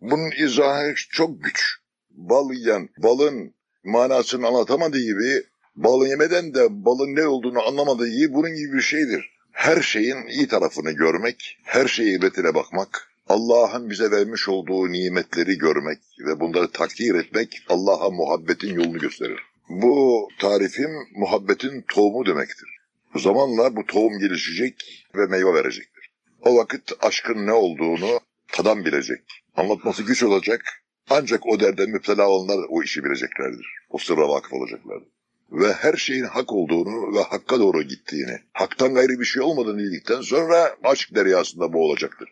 Bunun izahı çok güç. Bal yiyen, balın manasını anlatamadığı gibi, bal yemeden de balın ne olduğunu anlamadığı gibi bunun gibi bir şeydir. Her şeyin iyi tarafını görmek, her şeye ibretine bakmak, Allah'ın bize vermiş olduğu nimetleri görmek ve bunları takdir etmek Allah'a muhabbetin yolunu gösterir. Bu tarifim muhabbetin tohumu demektir. Zamanla bu tohum gelişecek ve meyve verecektir. O vakit aşkın ne olduğunu tadan bilecek. Anlatması güç olacak ancak o derde müptela olanlar o işi bileceklerdir. O sırra vakıf olacaklardır. Ve her şeyin hak olduğunu ve hakka doğru gittiğini, haktan gayrı bir şey olmadığını bildikten sonra aşk deryasında boğulacaktır.